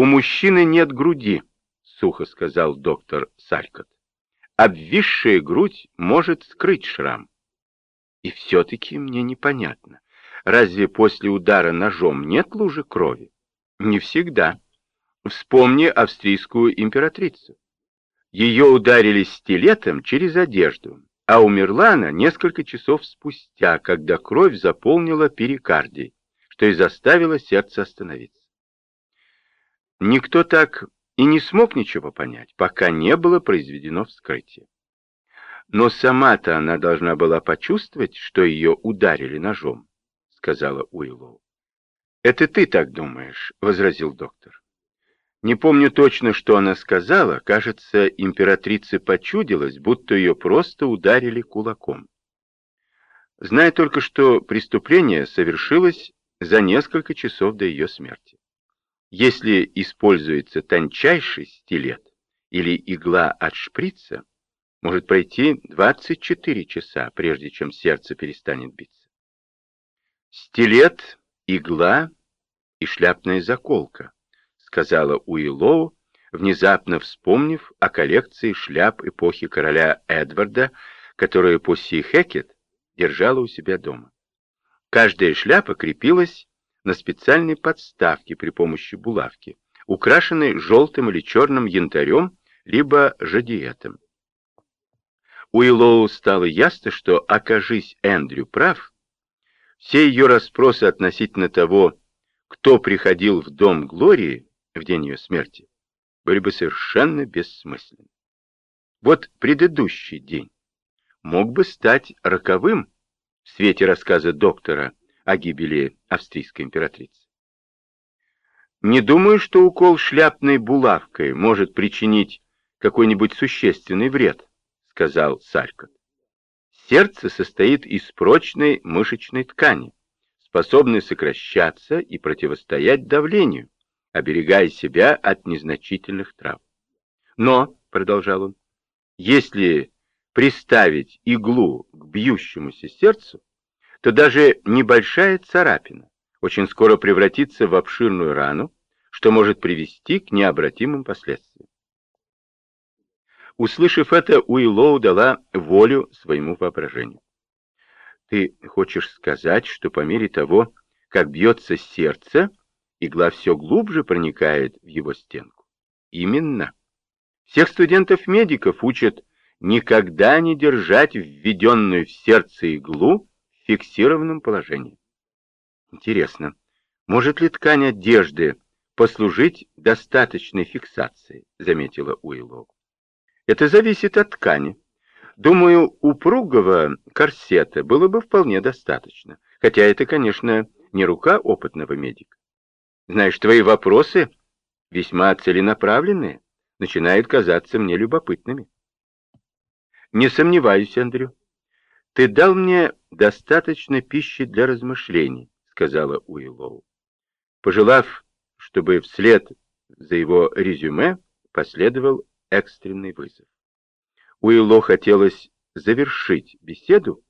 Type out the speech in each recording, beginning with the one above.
«У мужчины нет груди», — сухо сказал доктор Салькот. «Обвисшая грудь может скрыть шрам». И все-таки мне непонятно, разве после удара ножом нет лужи крови? Не всегда. Вспомни австрийскую императрицу. Ее ударили стилетом через одежду, а умерла она несколько часов спустя, когда кровь заполнила перикардий, что и заставило сердце остановиться. Никто так и не смог ничего понять, пока не было произведено вскрытие. Но сама-то она должна была почувствовать, что ее ударили ножом, сказала Уиллоу. «Это ты так думаешь», — возразил доктор. Не помню точно, что она сказала, кажется, императрице почудилось, будто ее просто ударили кулаком. Знаю только, что преступление совершилось за несколько часов до ее смерти. Если используется тончайший стилет или игла от шприца, может пройти 24 часа, прежде чем сердце перестанет биться. Стилет, игла и шляпная заколка сказала Уиллоу, внезапно вспомнив о коллекции шляп эпохи короля Эдварда, которую Пусси Хекет держала у себя дома. Каждая шляпа крепилась на специальной подставке при помощи булавки, украшенной желтым или черным янтарем, либо жадиетом. Уиллоу стало ясно, что, окажись Эндрю прав, все ее расспросы относительно того, кто приходил в дом Глории, в день ее смерти, были бы совершенно бессмысленны. Вот предыдущий день мог бы стать роковым в свете рассказа доктора о гибели австрийской императрицы. Не думаю, что укол шляпной булавкой может причинить какой-нибудь существенный вред, сказал Салькот. Сердце состоит из прочной мышечной ткани, способной сокращаться и противостоять давлению оберегая себя от незначительных трав. Но, — продолжал он, — если приставить иглу к бьющемуся сердцу, то даже небольшая царапина очень скоро превратится в обширную рану, что может привести к необратимым последствиям. Услышав это, Уиллоу дала волю своему воображению. «Ты хочешь сказать, что по мере того, как бьется сердце, игла все глубже проникает в его стенку. Именно. Всех студентов-медиков учат никогда не держать введенную в сердце иглу фиксированном положении. Интересно, может ли ткань одежды послужить достаточной фиксацией, заметила Уиллоу. Это зависит от ткани. Думаю, упругого корсета было бы вполне достаточно, хотя это, конечно, не рука опытного медика. Знаешь, твои вопросы, весьма целенаправленные, начинают казаться мне любопытными. Не сомневаюсь, Андрю. Ты дал мне достаточно пищи для размышлений, сказала Уиллоу. Пожелав, чтобы вслед за его резюме последовал экстренный вызов. Уиллоу хотелось завершить беседу.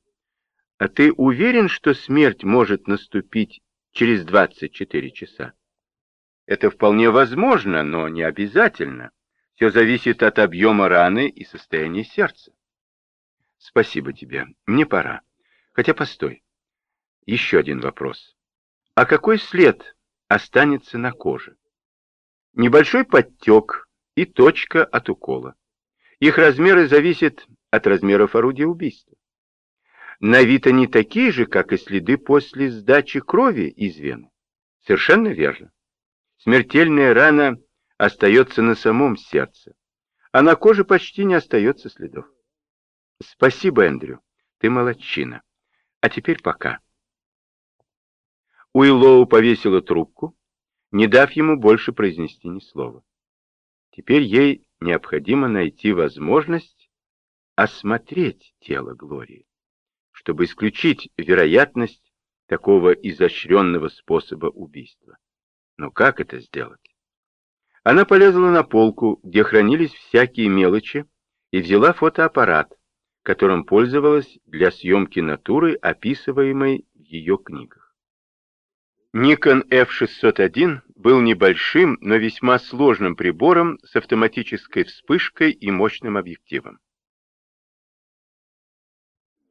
А ты уверен, что смерть может наступить через 24 часа? Это вполне возможно, но не обязательно. Все зависит от объема раны и состояния сердца. Спасибо тебе. Мне пора. Хотя постой. Еще один вопрос. А какой след останется на коже? Небольшой подтек и точка от укола. Их размеры зависят от размеров орудия убийства. На вид они такие же, как и следы после сдачи крови из вены. Совершенно верно. Смертельная рана остается на самом сердце, а на коже почти не остается следов. Спасибо, Эндрю, ты молодчина. А теперь пока. Уиллоу повесила трубку, не дав ему больше произнести ни слова. Теперь ей необходимо найти возможность осмотреть тело Глории, чтобы исключить вероятность такого изощренного способа убийства. Но как это сделать? Она полезла на полку, где хранились всякие мелочи, и взяла фотоаппарат, которым пользовалась для съемки натуры, описываемой в ее книгах. Nikon F601 был небольшим, но весьма сложным прибором с автоматической вспышкой и мощным объективом.